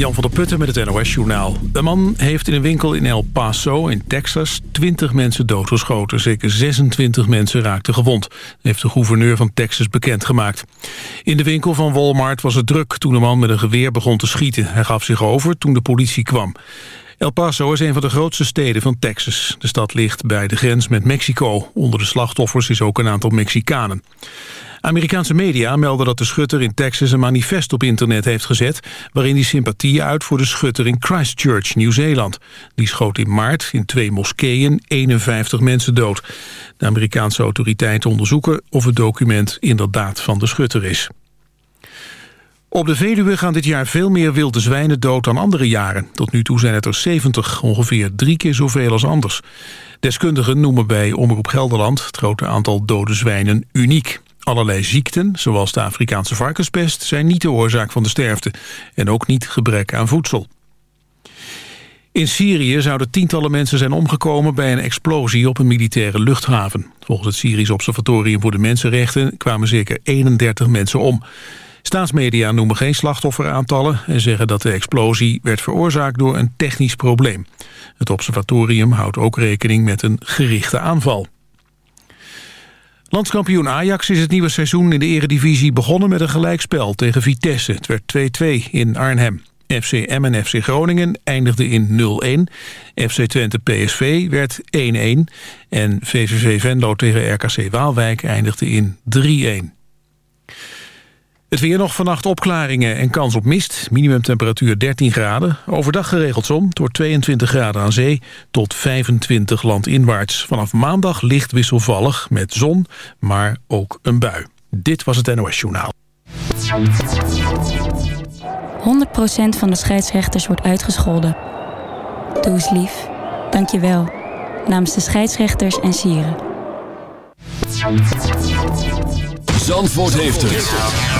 Jan van der Putten met het NOS-journaal. Een man heeft in een winkel in El Paso in Texas 20 mensen doodgeschoten. Zeker 26 mensen raakten gewond, heeft de gouverneur van Texas bekendgemaakt. In de winkel van Walmart was het druk toen de man met een geweer begon te schieten. Hij gaf zich over toen de politie kwam. El Paso is een van de grootste steden van Texas. De stad ligt bij de grens met Mexico. Onder de slachtoffers is ook een aantal Mexicanen. Amerikaanse media melden dat de schutter in Texas een manifest op internet heeft gezet... waarin hij sympathie uit voor de schutter in Christchurch, Nieuw-Zeeland. Die schoot in maart in twee moskeeën 51 mensen dood. De Amerikaanse autoriteiten onderzoeken of het document inderdaad van de schutter is. Op de Veluwe gaan dit jaar veel meer wilde zwijnen dood dan andere jaren. Tot nu toe zijn het er 70, ongeveer drie keer zoveel als anders. Deskundigen noemen bij Omroep Gelderland het grote aantal dode zwijnen uniek. Allerlei ziekten, zoals de Afrikaanse varkenspest, zijn niet de oorzaak van de sterfte. En ook niet gebrek aan voedsel. In Syrië zouden tientallen mensen zijn omgekomen bij een explosie op een militaire luchthaven. Volgens het Syrisch Observatorium voor de Mensenrechten kwamen zeker 31 mensen om. Staatsmedia noemen geen slachtofferaantallen en zeggen dat de explosie werd veroorzaakt door een technisch probleem. Het observatorium houdt ook rekening met een gerichte aanval. Landskampioen Ajax is het nieuwe seizoen in de eredivisie begonnen met een gelijkspel tegen Vitesse. Het werd 2-2 in Arnhem. FCM en FC Groningen eindigden in 0-1. FC Twente PSV werd 1-1. En VVV Venlo tegen RKC Waalwijk eindigde in 3-1. Het weer nog vannacht opklaringen en kans op mist. Minimumtemperatuur 13 graden. Overdag geregeld zon door 22 graden aan zee tot 25 landinwaarts. Vanaf maandag licht wisselvallig met zon, maar ook een bui. Dit was het NOS Journaal. 100% van de scheidsrechters wordt uitgescholden. Doe eens lief. Dank je wel. Namens de scheidsrechters en sieren. Zandvoort heeft het.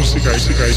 música, y se 盖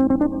Thank